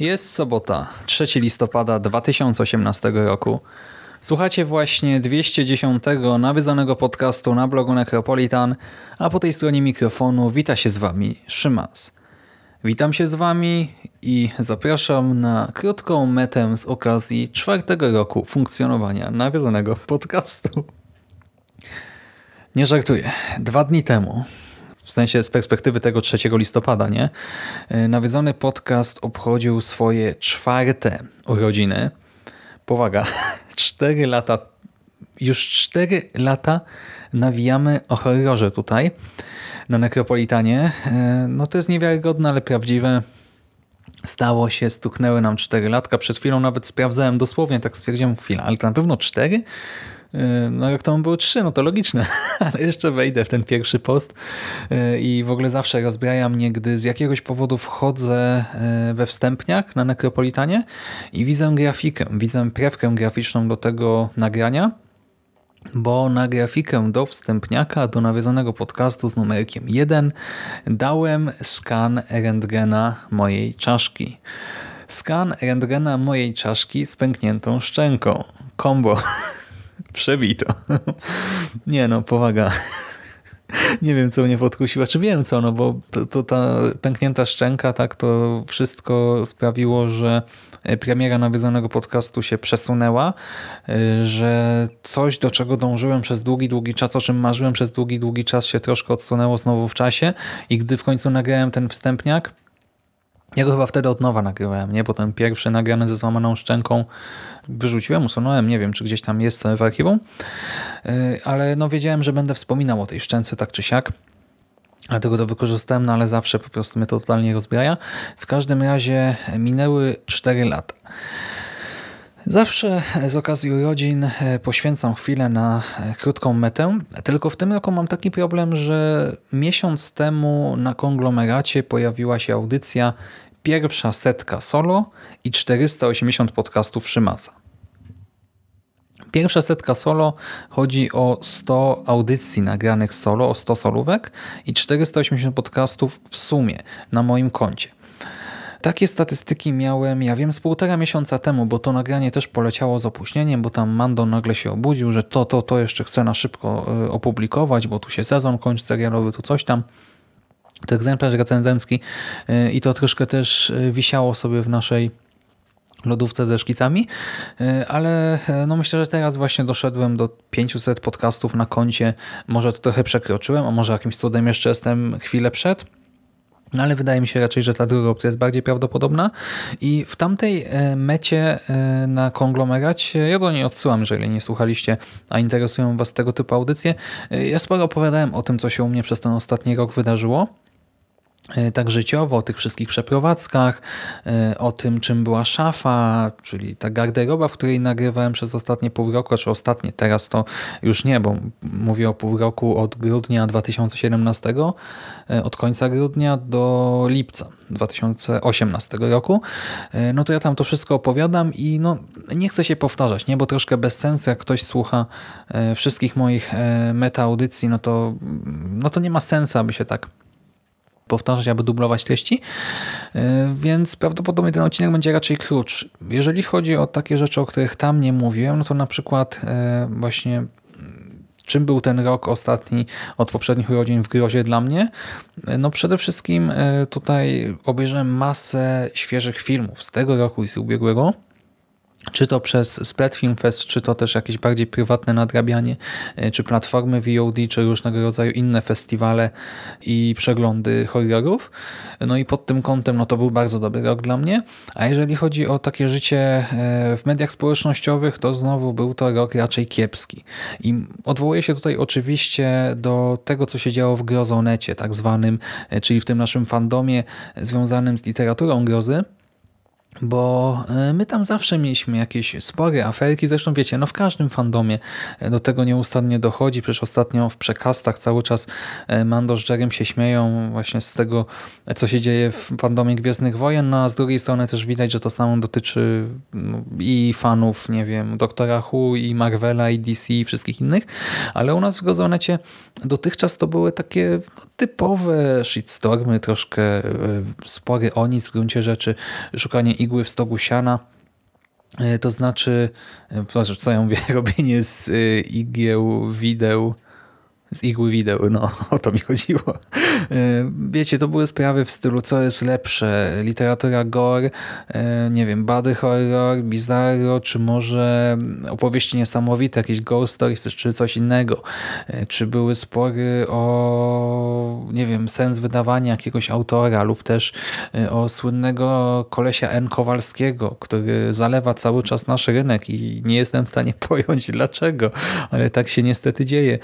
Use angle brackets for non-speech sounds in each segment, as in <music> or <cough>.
Jest sobota, 3 listopada 2018 roku. Słuchacie właśnie 210 nawiedzonego podcastu na blogu Necropolitan, a po tej stronie mikrofonu wita się z Wami Szymas. Witam się z Wami i zapraszam na krótką metę z okazji czwartego roku funkcjonowania nawiedzonego podcastu. Nie żartuję. Dwa dni temu, w sensie z perspektywy tego 3 listopada, nie? Nawiedzony podcast obchodził swoje czwarte urodziny. Powaga, <laughs> 4 lata, już 4 lata nawijamy o horrorze tutaj na Nekropolitanie. No to jest niewiarygodne, ale prawdziwe. Stało się, stuknęły nam 4 latka. Przed chwilą nawet sprawdzałem dosłownie, tak stwierdziłem, chwilę, ale to na pewno 4? No jak to były trzy, no to logiczne, <laughs> ale jeszcze wejdę w ten pierwszy post i w ogóle zawsze rozbraja mnie, gdy z jakiegoś powodu wchodzę we wstępniak na Necropolitanie i widzę grafikę, widzę prewkę graficzną do tego nagrania, bo na grafikę do wstępniaka, do nawiązanego podcastu z numerkiem 1 dałem skan rentgena mojej czaszki. Skan rentgena mojej czaszki z pękniętą szczęką. Kombo. <laughs> Przebito. Nie no, powaga. Nie wiem, co mnie podkusiło. Czy wiem co, no bo to, to ta pęknięta szczęka, tak, to wszystko sprawiło, że premiera nawiedzonego podcastu się przesunęła, że coś, do czego dążyłem przez długi, długi czas, o czym marzyłem przez długi, długi czas się troszkę odsunęło znowu w czasie i gdy w końcu nagrałem ten wstępniak, ja go chyba wtedy od nowa nagrywałem, nie? Bo ten pierwszy nagrany ze złamaną szczęką wyrzuciłem, usunąłem, nie wiem, czy gdzieś tam jest w archiwum, ale no wiedziałem, że będę wspominał o tej szczęce tak czy siak. Dlatego to wykorzystałem, no ale zawsze po prostu mnie to totalnie rozbraja. W każdym razie minęły 4 lata. Zawsze z okazji urodzin poświęcam chwilę na krótką metę, tylko w tym roku mam taki problem, że miesiąc temu na konglomeracie pojawiła się audycja pierwsza setka solo i 480 podcastów Szymasa. Pierwsza setka solo chodzi o 100 audycji nagranych solo, o 100 solówek i 480 podcastów w sumie na moim koncie. Takie statystyki miałem, ja wiem, z półtora miesiąca temu, bo to nagranie też poleciało z opóźnieniem, bo tam Mando nagle się obudził, że to, to, to jeszcze chce na szybko opublikować, bo tu się sezon kończy serialowy, tu coś tam. To egzemplarz recenzencki i to troszkę też wisiało sobie w naszej lodówce ze szkicami, ale no myślę, że teraz właśnie doszedłem do 500 podcastów na koncie. Może to trochę przekroczyłem, a może jakimś cudem jeszcze jestem chwilę przed. No ale wydaje mi się raczej, że ta druga opcja jest bardziej prawdopodobna. I w tamtej mecie na konglomeracie, ja do niej odsyłam, jeżeli nie słuchaliście, a interesują Was tego typu audycje, ja sporo opowiadałem o tym, co się u mnie przez ten ostatni rok wydarzyło tak życiowo, o tych wszystkich przeprowadzkach, o tym czym była szafa, czyli ta garderoba, w której nagrywałem przez ostatnie pół roku, czy ostatnie, teraz to już nie, bo mówię o pół roku od grudnia 2017, od końca grudnia do lipca 2018 roku, no to ja tam to wszystko opowiadam i no nie chcę się powtarzać, nie, bo troszkę bez sensu, jak ktoś słucha wszystkich moich meta audycji, no to, no to nie ma sensu, aby się tak powtarzać, aby dublować treści, więc prawdopodobnie ten odcinek będzie raczej krótszy. Jeżeli chodzi o takie rzeczy, o których tam nie mówiłem, no to na przykład właśnie czym był ten rok ostatni od poprzednich urodzin w grozie dla mnie? No przede wszystkim tutaj obejrzałem masę świeżych filmów z tego roku i z ubiegłego czy to przez Splat Film Fest, czy to też jakieś bardziej prywatne nadrabianie, e, czy platformy VOD, czy różnego rodzaju inne festiwale i przeglądy horrorów. No i pod tym kątem no to był bardzo dobry rok dla mnie. A jeżeli chodzi o takie życie e, w mediach społecznościowych, to znowu był to rok raczej kiepski. I odwołuję się tutaj oczywiście do tego, co się działo w grozonecie tak zwanym, e, czyli w tym naszym fandomie związanym z literaturą grozy, bo e, my tam zawsze mieliśmy jakieś spory, aferki, zresztą wiecie, no w każdym fandomie e, do tego nieustannie dochodzi, przecież ostatnio w przekastach cały czas e, Mando z Jerem się śmieją właśnie z tego, co się dzieje w fandomie Gwiezdnych Wojen, no a z drugiej strony też widać, że to samo dotyczy no, i fanów, nie wiem, Doktora Who, i Marvela, i DC, i wszystkich innych, ale u nas w Gozonecie dotychczas to były takie no, typowe shitstormy, troszkę spory o nic w gruncie rzeczy, szukanie igły w stogu siana. E, to znaczy, e, proszę, co ja mówię, <laughs> robienie z e, igieł, wideł, z igły wideł, no <laughs> o to mi chodziło. E, wiecie, to były sprawy w stylu co jest lepsze, literatura gore, e, nie wiem, body horror, bizarro, czy może opowieści niesamowite, jakieś ghost stories, czy coś innego. E, czy były spory o, nie wiem, sens wydawania jakiegoś autora lub też o słynnego kolesia N. Kowalskiego, który zalewa cały czas nasz rynek i nie jestem w stanie <laughs> pojąć dlaczego, ale tak się niestety dzieje.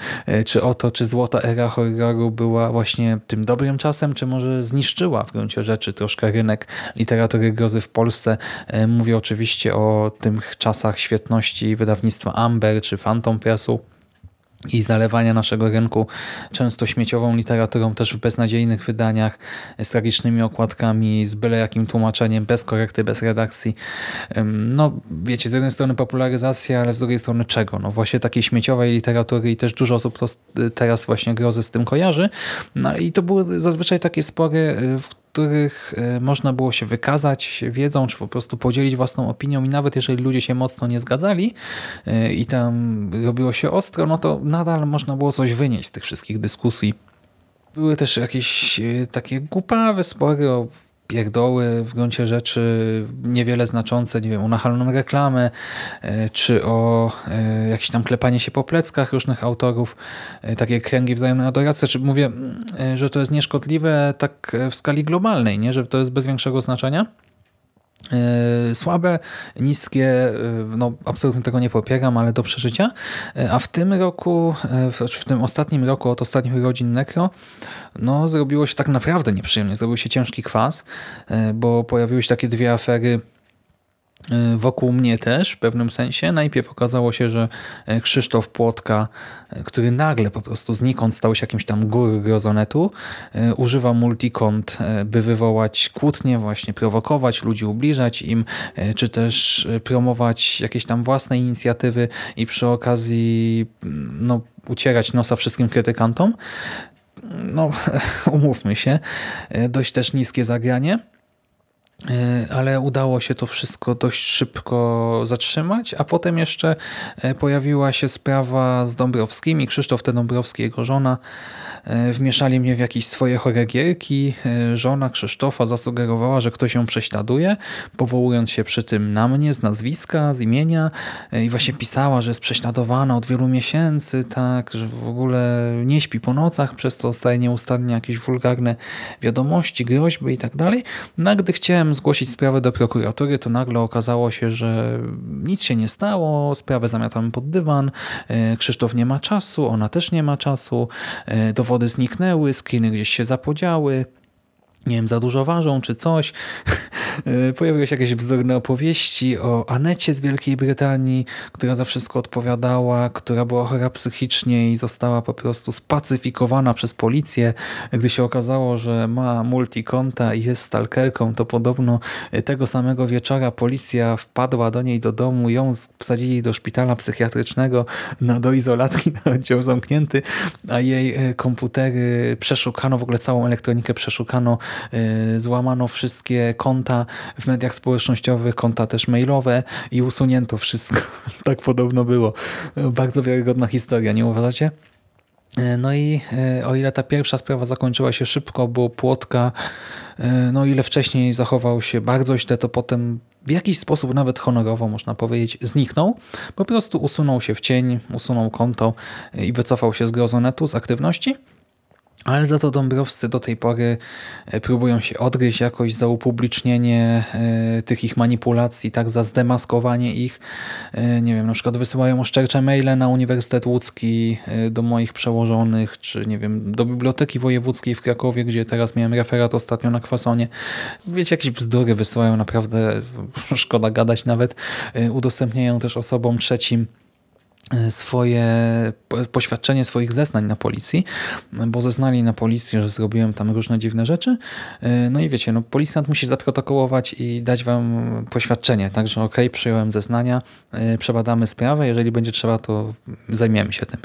Czy o to, czy złota era horroru była właśnie tym dobrym czasem, czy może zniszczyła w gruncie rzeczy troszkę rynek literatury grozy w Polsce. E, mówię oczywiście o tych czasach świetności wydawnictwa Amber czy Phantom Pressu i zalewania naszego rynku często śmieciową literaturą też w beznadziejnych wydaniach, z tragicznymi okładkami, z byle jakim tłumaczeniem, bez korekty, bez redakcji. No wiecie, z jednej strony popularyzacja, ale z drugiej strony czego? No właśnie takiej śmieciowej literatury i też dużo osób teraz właśnie grozy z tym kojarzy. No i to były zazwyczaj takie spory, w których e, można było się wykazać wiedzą, czy po prostu podzielić własną opinią i nawet jeżeli ludzie się mocno nie zgadzali e, i tam robiło się ostro, no to nadal można było coś wynieść z tych wszystkich dyskusji. Były też jakieś e, takie głupawe spory o pierdoły w gruncie rzeczy niewiele znaczące, nie wiem, o nachalną reklamę, e, czy o e, jakieś tam klepanie się po pleckach różnych autorów, e, takie kręgi wzajemnej adoracji, czy mówię, że to jest nieszkodliwe tak w skali globalnej, nie? że to jest bez większego znaczenia, słabe, niskie, e, no absolutnie tego nie popieram, ale do przeżycia. E, a w tym roku, w tym ostatnim roku od ostatnich urodzin Necro, no zrobiło się tak naprawdę nieprzyjemnie. Zrobił się ciężki kwas, bo pojawiły się takie dwie afery wokół mnie też w pewnym sensie. Najpierw okazało się, że e, Krzysztof Płotka, e, który nagle po prostu znikąd stał się jakimś tam góry grozonetu, e, używa multikont, by wywołać kłótnie, właśnie prowokować ludzi, ubliżać im, czy też promować jakieś tam własne inicjatywy i przy okazji mm, no, ucierać nosa wszystkim krytykantom. No, <laughs> umówmy się, dość też niskie zagranie. E, ale udało się to wszystko dość szybko zatrzymać, a potem jeszcze e, pojawiła się sprawa z Dąbrowskimi. Krzysztof T. Dąbrowski, jego żona, e, wmieszali mnie w jakieś swoje chore gierki. Żona Krzysztofa zasugerowała, że ktoś ją prześladuje, powołując się przy tym na mnie z nazwiska, z imienia i właśnie pisała, że jest prześladowana od wielu miesięcy, tak, że w ogóle nie śpi po nocach, przez to staje nieustannie jakieś wulgarne wiadomości, groźby i tak dalej. No gdy chciałem zgłosić sprawę do prokuratury, to nagle okazało się, że nic się nie stało, sprawę zamiatamy pod dywan, e, Krzysztof nie ma czasu, ona też nie ma czasu, e, dowody zniknęły, screeny gdzieś się zapodziały nie wiem, za dużo ważą czy coś. <laughs> E, pojawiły się jakieś bzdurne opowieści o Anecie z Wielkiej Brytanii, która za wszystko odpowiadała, która była chora psychicznie i została po prostu spacyfikowana przez policję. Gdy się okazało, że ma multikonta i jest stalkerką, to podobno tego samego wieczora policja wpadła do niej do domu, ją wsadzili do szpitala psychiatrycznego na do izolatki <laughs> na oddział zamknięty, a jej e, komputery przeszukano, w ogóle całą elektronikę przeszukano, e, złamano wszystkie konta w mediach społecznościowych, konta też mailowe i usunięto wszystko. <laughs> tak podobno było. Bardzo wiarygodna historia, nie uważacie? E, no i e, o ile ta pierwsza sprawa zakończyła się szybko, bo Płotka, e, no ile wcześniej zachował się bardzo źle, to potem w jakiś sposób, nawet honorowo można powiedzieć, zniknął. Po prostu usunął się w cień, usunął konto i wycofał się z Grozonetu, z aktywności. Ale za to Dąbrowscy do tej pory e, próbują się odgryźć jakoś za upublicznienie e, tych ich manipulacji, tak za zdemaskowanie ich. E, nie wiem, na przykład wysyłają oszczercze maile na Uniwersytet Łódzki do moich przełożonych, czy nie wiem, do Biblioteki Wojewódzkiej w Krakowie, gdzie teraz miałem referat ostatnio na kwasonie. Wiecie, jakieś bzdury wysyłają naprawdę, <laughs> szkoda gadać nawet. Udostępniają też osobom trzecim swoje poświadczenie swoich zeznań na policji, bo zeznali na policji, że zrobiłem tam różne dziwne rzeczy. E, no i wiecie, no policjant musi zaprotokołować i dać wam poświadczenie, także ok, przyjąłem zeznania, e, przebadamy sprawę, jeżeli będzie trzeba, to zajmiemy się tym.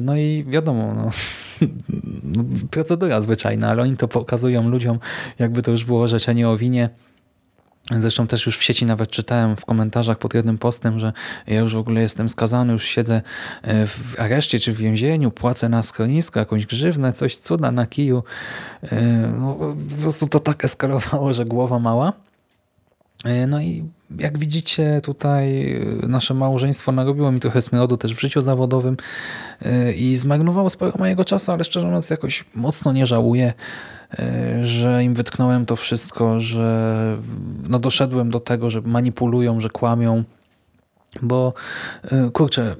No i wiadomo, <laughs> no, procedura zwyczajna, ale oni to pokazują ludziom, jakby to już było orzeczenie o winie, Zresztą też już w sieci nawet czytałem w komentarzach pod jednym postem, że ja już w ogóle jestem skazany, już siedzę e, w areszcie czy w więzieniu, płacę na schronisko, jakąś grzywnę, coś cuda na kiju. E, no, po prostu to tak eskalowało, że głowa mała. E, no i jak widzicie tutaj nasze małżeństwo narobiło mi trochę smrodu też w życiu zawodowym i zmarnowało sporo mojego czasu, ale szczerze mówiąc jakoś mocno nie żałuję. E, że im wytknąłem to wszystko, że no doszedłem do tego, że manipulują, że kłamią, bo kurczę,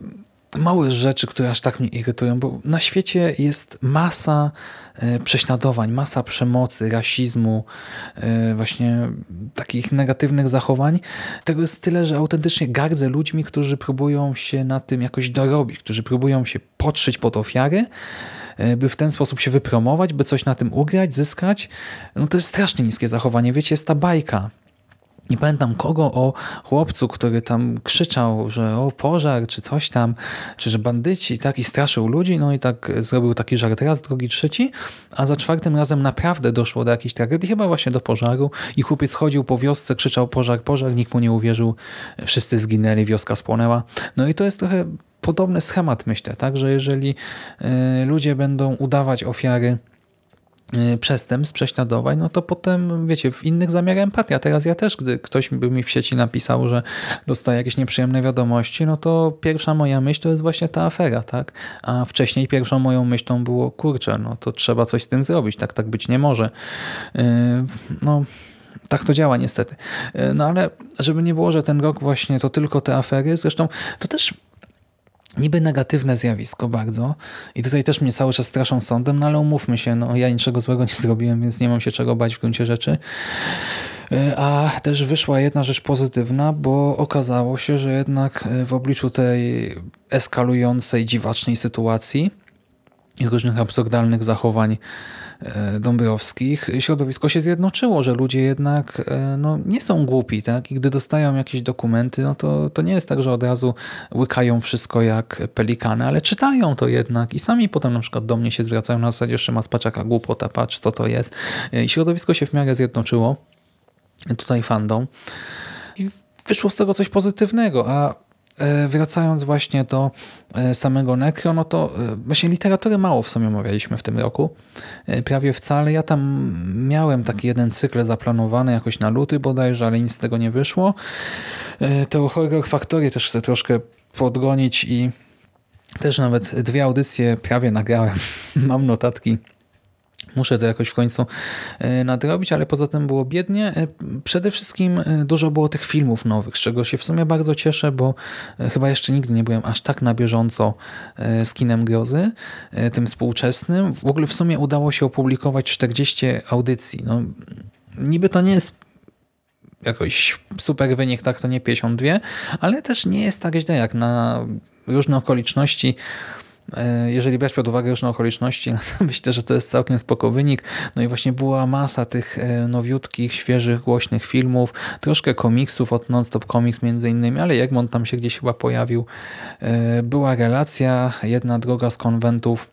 małe rzeczy, które aż tak mnie irytują, bo na świecie jest masa e, prześladowań, masa przemocy, rasizmu, właśnie takich negatywnych zachowań. Tego jest tyle, że autentycznie gardzę ludźmi, którzy próbują się na tym jakoś dorobić, którzy próbują się podszyć pod ofiary, E, by w ten sposób się wypromować, by coś na tym ugrać, zyskać. No to jest strasznie niskie zachowanie. Wiecie, jest ta bajka. Nie pamiętam kogo, o chłopcu, który tam krzyczał, że o pożar, czy coś tam, czy że bandyci, tak, i straszył ludzi, no i tak zrobił taki żart raz, drugi, trzeci, a za czwartym razem naprawdę doszło do jakiejś tragedii, chyba właśnie do pożaru i chłopiec chodził po wiosce, krzyczał pożar, pożar, nikt mu nie uwierzył, wszyscy zginęli, wioska spłonęła. No i to jest trochę podobny schemat, myślę, tak, że jeżeli e, ludzie będą udawać ofiary przestępstw, prześladowań, no to potem, wiecie, w innych zamiarach empatia. Teraz ja też, gdy ktoś by mi w sieci napisał, że dostaje jakieś nieprzyjemne wiadomości, no to pierwsza moja myśl to jest właśnie ta afera, tak? A wcześniej pierwszą moją myślą było, kurczę, no to trzeba coś z tym zrobić, tak, tak być nie może. E, no... Tak to działa niestety. No ale żeby nie było, że ten rok właśnie to tylko te afery, zresztą to też niby negatywne zjawisko bardzo i tutaj też mnie cały czas straszą sądem, no ale umówmy się, no ja niczego złego nie <laughs> zrobiłem, więc nie mam się czego bać w gruncie rzeczy. E, a też wyszła jedna rzecz pozytywna, bo okazało się, że jednak e, w obliczu tej eskalującej, dziwacznej sytuacji różnych absurdalnych zachowań E, Dąbrowskich środowisko się zjednoczyło, że ludzie jednak e, no, nie są głupi tak? i gdy dostają jakieś dokumenty, no to, to nie jest tak, że od razu łykają wszystko jak pelikany, ale czytają to jednak i sami potem na przykład do mnie się zwracają na zasadzie jeszcze paczaka głupota, patrz co to jest. E, I środowisko się w miarę zjednoczyło, tutaj fandom i wyszło z tego coś pozytywnego, a wracając właśnie do e, samego Necro, no to e, właśnie literatury mało w sumie omawialiśmy w tym roku. Prawie wcale. Ja tam miałem taki jeden cykl zaplanowany jakoś na luty bodajże, ale nic z tego nie wyszło. To Horror Factory też chcę troszkę podgonić i też nawet dwie audycje prawie nagrałem. <laughs> Mam notatki Muszę to jakoś w końcu e, nadrobić, ale poza tym było biednie. E, przede wszystkim e, dużo było tych filmów nowych, z czego się w sumie bardzo cieszę, bo chyba jeszcze nigdy nie byłem aż tak na bieżąco z kinem grozy, tym współczesnym. W ogóle w sumie udało się opublikować 40 audycji. No, niby to nie jest jakoś super wynik, tak to nie 52, ale też nie jest tak źle jak na różne okoliczności jeżeli brać pod uwagę różne okoliczności, <laughs> no to myślę, że to jest całkiem spoko wynik. No i właśnie była masa tych e, nowiutkich, świeżych, głośnych filmów, troszkę komiksów od Nonstop Comics między innymi, ale Egmont tam się gdzieś chyba pojawił. E, była relacja, jedna droga z konwentów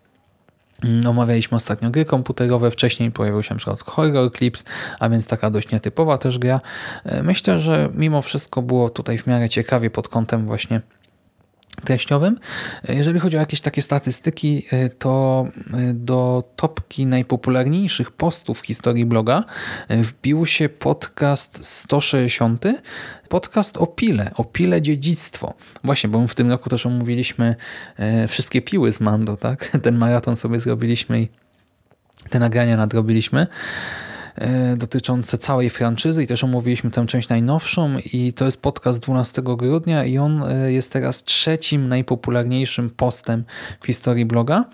Mm, Omawialiśmy ostatnio gry komputerowe, wcześniej pojawił się na przykład Horror Clips, a więc taka dość nietypowa też gra. E, Myślę, że mimo wszystko było tutaj w miarę ciekawie pod kątem właśnie treściowym. Jeżeli chodzi o jakieś takie statystyki, e, to e, do topki najpopularniejszych postów w historii bloga e, wbił się podcast 160, podcast o pile, o pile dziedzictwo. Właśnie, bo my w tym roku też omówiliśmy wszystkie piły z Mando, tak? <laughs> Ten maraton sobie zrobiliśmy i te nagrania nadrobiliśmy dotyczące całej franczyzy i też omówiliśmy tę część najnowszą i to jest podcast 12 grudnia i on e, jest teraz trzecim najpopularniejszym postem w historii bloga,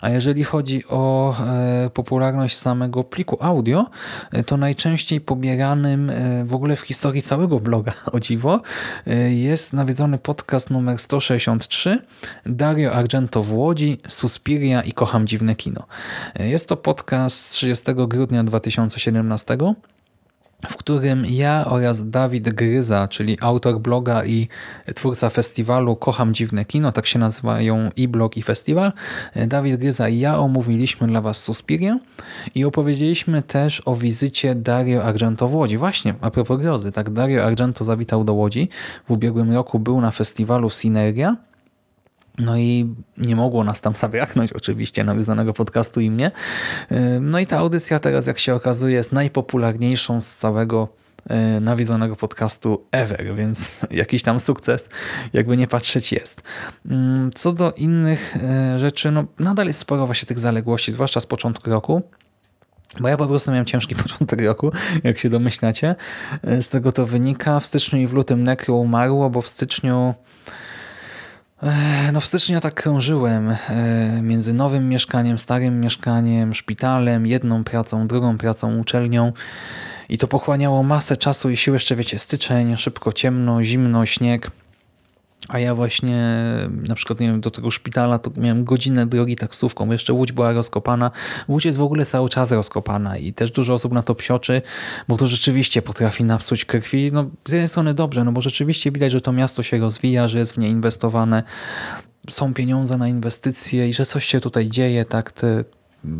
a jeżeli chodzi o e, popularność samego pliku audio, e, to najczęściej pobieranym e, w ogóle w historii całego bloga, <laughs> o dziwo, e, jest nawiedzony podcast numer 163 Dario Argento w Łodzi, Suspiria i Kocham Dziwne Kino. E, Jest to podcast z 30 grudnia 2017 w którym ja oraz Dawid Gryza, czyli autor bloga i twórca festiwalu Kocham Dziwne Kino, tak się nazywają i blog i festiwal, Dawid Gryza i ja omówiliśmy dla Was Suspirię i opowiedzieliśmy też o wizycie Dario Argento w Łodzi. Właśnie, a propos grozy, tak Dario Argento zawitał do Łodzi. W ubiegłym roku był na festiwalu Synergia no i nie mogło nas tam zabraknąć oczywiście nawiązanego podcastu i mnie. No i ta audycja teraz, jak się okazuje, jest najpopularniejszą z całego e, nawiedzonego podcastu ever, więc <laughs> jakiś tam sukces, jakby nie patrzeć, jest. Co do innych e, rzeczy, no nadal jest sporo właśnie tych zaległości, zwłaszcza z początku roku. Bo ja po prostu miałem ciężki <laughs> początek roku, jak się domyślacie. E, Z tego to wynika. W styczniu i w lutym Nekro umarło, bo w styczniu No w styczniu ja tak krążyłem e, między nowym mieszkaniem, starym mieszkaniem, szpitalem, jedną pracą, drugą pracą, uczelnią i to pochłaniało masę czasu i sił. Jeszcze wiecie, styczeń, szybko ciemno, zimno, śnieg. A ja właśnie na przykład nie wiem, do tego szpitala to miałem godzinę drogi taksówką. Jeszcze Łódź była rozkopana. Łódź jest w ogóle cały czas rozkopana i też dużo osób na to psioczy, bo to rzeczywiście potrafi napsuć krwi. No, z jednej strony dobrze, no bo rzeczywiście widać, że to miasto się rozwija, że jest w nie inwestowane. Są pieniądze na inwestycje i że coś się tutaj dzieje, tak, te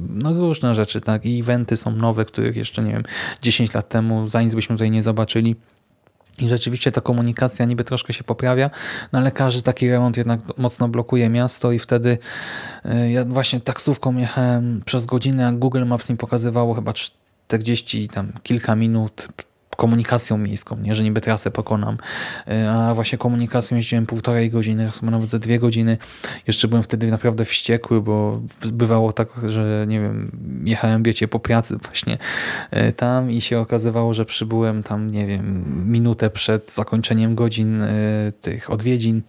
no różne rzeczy, tak, i eventy są nowe, których jeszcze, nie wiem, 10 lat temu za nic byśmy tutaj nie zobaczyli. I rzeczywiście ta komunikacja niby troszkę się poprawia, no ale każdy taki remont jednak mocno blokuje miasto i wtedy y, ja właśnie taksówką jechałem przez godzinę, a Google Maps mi pokazywało chyba 40 tam kilka minut komunikacją miejską, nie, że niby trasę pokonam, Y, a właśnie komunikacją jeździłem półtorej godziny, raz nawet ze dwie godziny. Jeszcze byłem wtedy naprawdę wściekły, bo bywało tak, że nie wiem, jechałem, wiecie, po pracy właśnie y, tam i się okazywało, że przybyłem tam, nie wiem, minutę przed zakończeniem godzin y, tych odwiedzin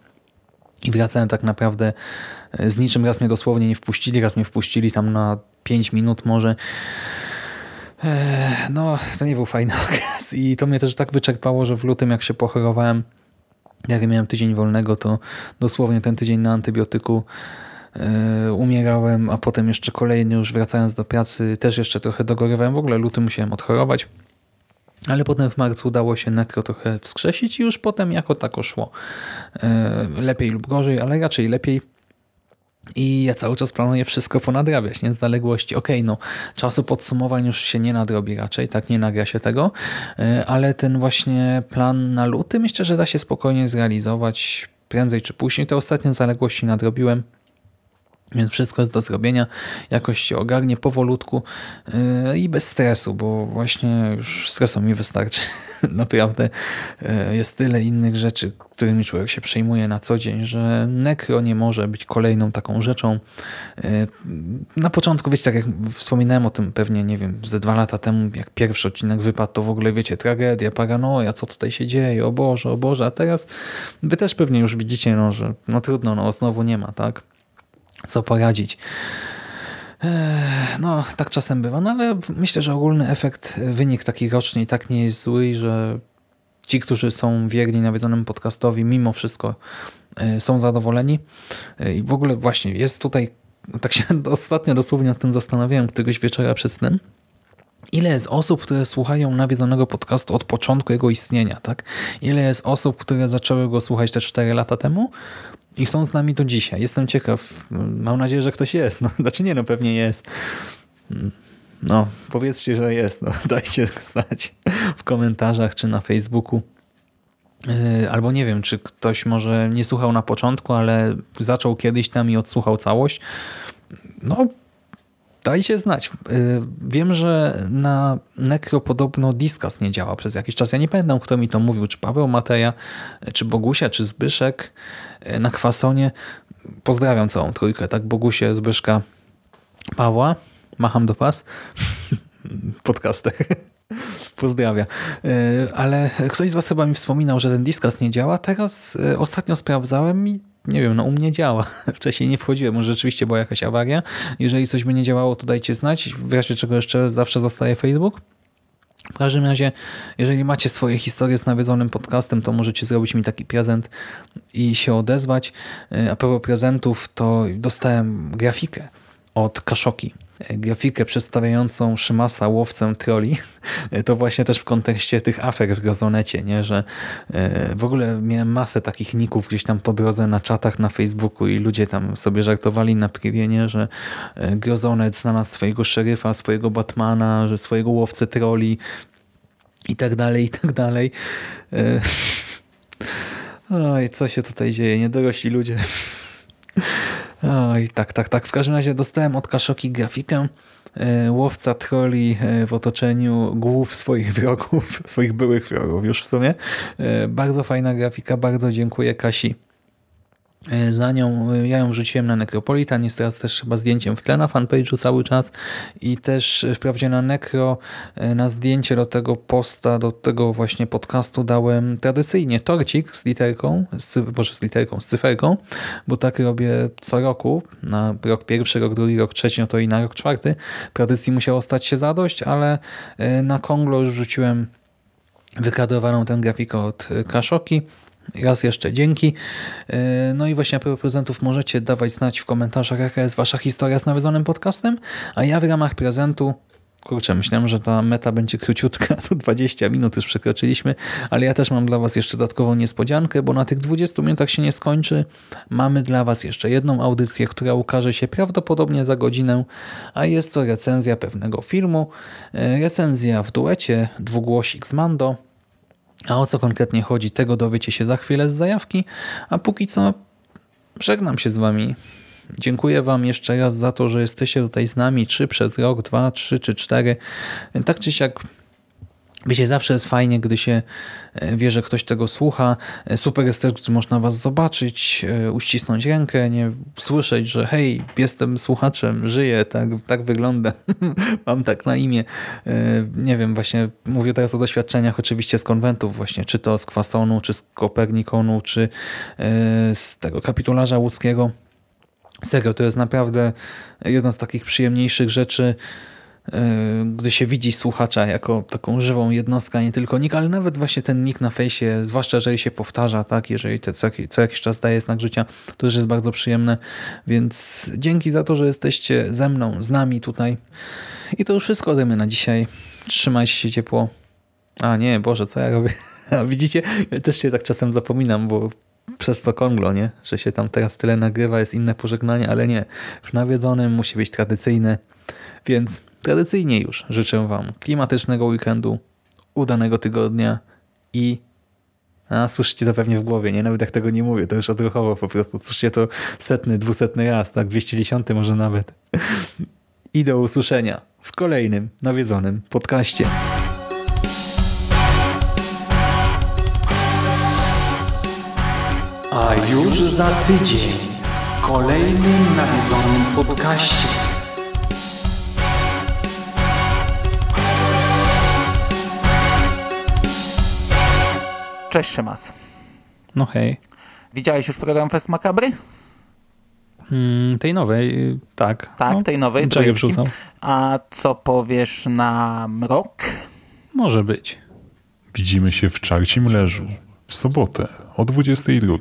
i wracałem tak naprawdę z niczym. Raz mnie dosłownie nie wpuścili, raz mnie wpuścili tam na 5 minut może. No, to nie był fajny <laughs> okres i to mnie też tak wyczerpało, że w lutym jak się pochorowałem, jak miałem tydzień wolnego, to dosłownie ten tydzień na antybiotyku e, umierałem, a potem jeszcze kolejny już wracając do pracy też jeszcze trochę dogorywałem. W ogóle luty musiałem odchorować. Ale potem w marcu udało się nekro trochę wskrzesić i już potem jako tako szło. E, Lepiej lub gorzej, ale raczej lepiej. I ja cały czas planuję wszystko ponadrabiać, nie? Zaległości. Okej, no czasu podsumowań już się nie nadrobi raczej, tak nie nagra się tego, e, ale ten właśnie plan na luty myślę, że da się spokojnie zrealizować prędzej czy później. Te ostatnie zaległości nadrobiłem. Więc wszystko jest do zrobienia, jakoś się ogarnie powolutku yy, i bez stresu, bo właśnie już stresu mi wystarczy. <laughs> Naprawdę yy, jest tyle innych rzeczy, którymi człowiek się przejmuje na co dzień, że nekro nie może być kolejną taką rzeczą. Yy, na początku, wiecie, tak jak wspominałem o tym pewnie, nie wiem, ze dwa lata temu, jak pierwszy odcinek wypadł, to w ogóle, wiecie, tragedia, paranoja, co tutaj się dzieje, o Boże, o Boże, a teraz wy też pewnie już widzicie, no, że no trudno, no znowu nie ma, tak? Co poradzić. Ech, No, tak czasem bywa, no ale myślę, że ogólny efekt, wynik taki roczny i tak nie jest zły że ci, którzy są wierni nawiedzonym podcastowi, mimo wszystko e, są zadowoleni. E, I w ogóle właśnie jest tutaj, tak się <laughs> ostatnio dosłownie nad tym zastanawiałem któregoś wieczora przed snem, Ile jest osób, które słuchają nawiedzonego podcastu od początku jego istnienia, tak? Ile jest osób, które zaczęły go słuchać te 4 lata temu I są z nami do dzisiaj. Jestem ciekaw. Mam nadzieję, że ktoś jest. No, <laughs> znaczy nie, no pewnie jest. No, powiedzcie, że jest. No, <laughs> dajcie znać w komentarzach czy na Facebooku. Yy, albo nie wiem, czy ktoś może nie słuchał na początku, ale zaczął kiedyś tam i odsłuchał całość. No, dajcie znać. Yy, wiem, że na Necro podobno Diskas nie działa przez jakiś czas. Ja nie pamiętam, kto mi to mówił, czy Paweł Mateja, czy Bogusia, czy Zbyszek yy, na Kwasonie. Pozdrawiam całą trójkę, tak? Bogusie, Zbyszka, Pawła. Macham do pas. <laughs> Podcaster. <laughs> Pozdrawia. Ale ktoś z Was chyba mi wspominał, że ten Diskas nie działa. Teraz ostatnio sprawdzałem i nie wiem, no u mnie działa. <laughs> Wcześniej nie wchodziłem, może rzeczywiście była jakaś awaria. Jeżeli coś by nie działało, to dajcie znać. W razie czego jeszcze zawsze zostaje Facebook. W każdym razie, jeżeli macie swoje historie z nawiedzonym podcastem, to możecie zrobić mi taki prezent i się odezwać. A propos prezentów, to dostałem grafikę od Kaszoki grafikę przedstawiającą Szymasa łowcę troli, to właśnie też w kontekście tych afer w Gazonecie, nie? że e, w ogóle miałem masę takich ników gdzieś tam po drodze na czatach na Facebooku i ludzie tam sobie żartowali na priwie, że e, Grozonet znalazł swojego szeryfa, swojego Batmana, że swojego łowcę troli i tak dalej, i tak dalej. E, <laughs> oj, co się tutaj dzieje? Niedorośli ludzie Oj, tak, tak, tak. W każdym razie dostałem od Kaszoki grafikę e, łowca troli e, w otoczeniu głów swoich wrogów, <laughs> swoich byłych wrogów już w sumie. E, bardzo fajna grafika, bardzo dziękuję Kasi za nią, e, ja ją wrzuciłem na Necropolitan, jest teraz też chyba zdjęciem w tle na fanpage'u cały czas i też wprawdzie na Necro e, na zdjęcie do tego posta, do tego właśnie podcastu dałem tradycyjnie torcik z literką, z, boże z literką, z cyferką, bo tak robię co roku, na rok pierwszy, rok drugi, rok trzeci, no to i na rok czwarty. Tradycji musiało stać się zadość, ale na Konglo już wrzuciłem wykadrowaną tę grafikę od Kaszoki, Raz jeszcze dzięki. E, no i właśnie a propos prezentów możecie dawać znać w komentarzach, jaka jest wasza historia z nawiedzonym podcastem, a ja w ramach prezentu Kurczę, myślałem, że ta meta będzie króciutka, <laughs> tu 20 minut już przekroczyliśmy, ale ja też mam dla Was jeszcze dodatkową niespodziankę, bo na tych 20 minutach się nie skończy. Mamy dla Was jeszcze jedną audycję, która ukaże się prawdopodobnie za godzinę, a jest to recenzja pewnego filmu. E, recenzja w duecie dwugłosik z Mando, a o co konkretnie chodzi, tego dowiecie się za chwilę z zajawki, a póki co żegnam się z Wami. Dziękuję Wam jeszcze raz za to, że jesteście tutaj z nami, czy przez rok, dwa, trzy czy cztery. Tak czy siak Wiecie, zawsze jest fajnie, gdy się e, wie, że ktoś tego słucha. E, super jest też, gdy można was zobaczyć, e, uścisnąć rękę, nie słyszeć, że hej, jestem słuchaczem, żyję, tak, tak wygląda, <laughs> mam tak na imię. Nie wiem, właśnie mówię teraz o doświadczeniach oczywiście z konwentów właśnie, czy to z Kwasonu, czy z Kopernikonu, czy z tego kapitularza łódzkiego. Serio, to jest naprawdę jedna z takich przyjemniejszych rzeczy, gdy się widzi słuchacza jako taką żywą jednostkę, nie tylko nick, ale nawet właśnie ten nick na fejsie, zwłaszcza jeżeli się powtarza, tak, jeżeli te co, jakiś czas daje znak życia, to też jest bardzo przyjemne, więc dzięki za to, że jesteście ze mną, z nami tutaj. I to już wszystko ode mnie na dzisiaj. Trzymajcie się ciepło. A nie, Boże, co ja robię? <laughs> Widzicie, ja też się tak czasem zapominam, bo przez to konglo, nie? Że się tam teraz tyle nagrywa, jest inne pożegnanie, ale nie. W nawiedzonym musi być tradycyjne, więc Tradycyjnie już życzę Wam klimatycznego weekendu, udanego tygodnia i a, słyszycie to pewnie w głowie, nie? Nawet jak tego nie mówię, to już odruchowo po prostu. Słyszycie to setny, dwusetny raz, tak? 210 może nawet. I do usłyszenia w kolejnym nawiedzonym podcaście. A już za tydzień w kolejnym nawiedzonym podcaście. Cześć Szymas. No hej. Widziałeś już program Fest Makabry? Hmm, tej nowej, y, tak. Tak, no, tej nowej. Czego wrzucał. A co powiesz na mrok? Może być. Widzimy się w Czarcim Leżu w sobotę o 22.